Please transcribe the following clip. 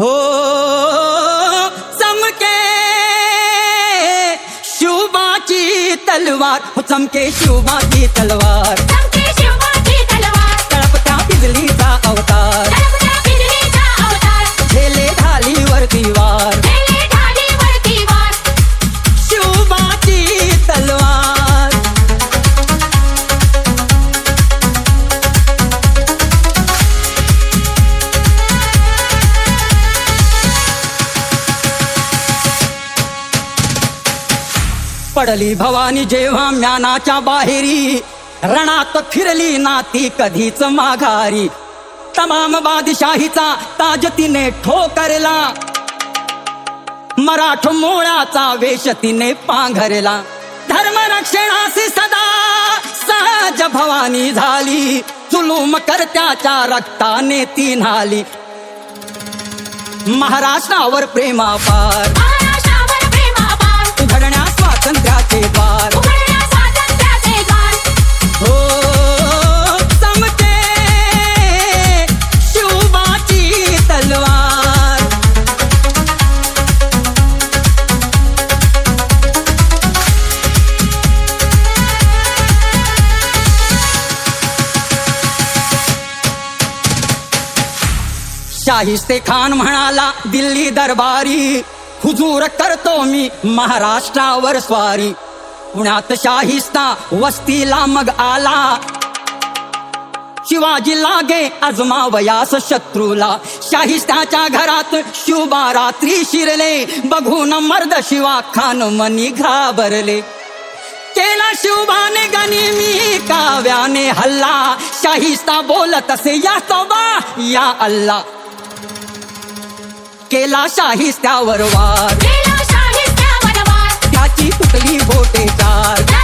हो चमके शिवबाची तलवार. हो चमके शिवबाची तलवार. पडली भवानी जेव्हा म्यानाच्या बाहेरी रणात फिरली नाती कधीच माघारी. तमाम बादशाहीचा ताज तिने ठोकरला. मराठ मोळाचा वेश तिने पांघरला. धर्म रक्षणासी सदा सहज भवानी झाली. जुलूम करत्याच्या रक्ताने ती न्हाली. महाराष्ट्रावर प्रेमापार. स्वातंत्र्याचे द्वार हो शिवबाची तलवार। शाहिस्ते खान म्हणाला दिल्ली दरबारी। हुजूर करतो मी महाराष्ट्रावर स्वारी. पुण्यात शाहिस्ता वस्तीला मग आला. शिवाजी लागे अजमावयास शत्रूला. शाहिस्ताच्या घरात शिवबा रात्री शिरले. बघून मर्द शिवा खान मनी घाबरले. केला शिवबाने गनिमी काव्याने हल्ला. शाहिस्ता बोलत असे या तोबा या अल्ला. केला शाहिस्त्यावर वार. गेला शाहिस्त्यावर वार. त्याची तुटली बोटे चार.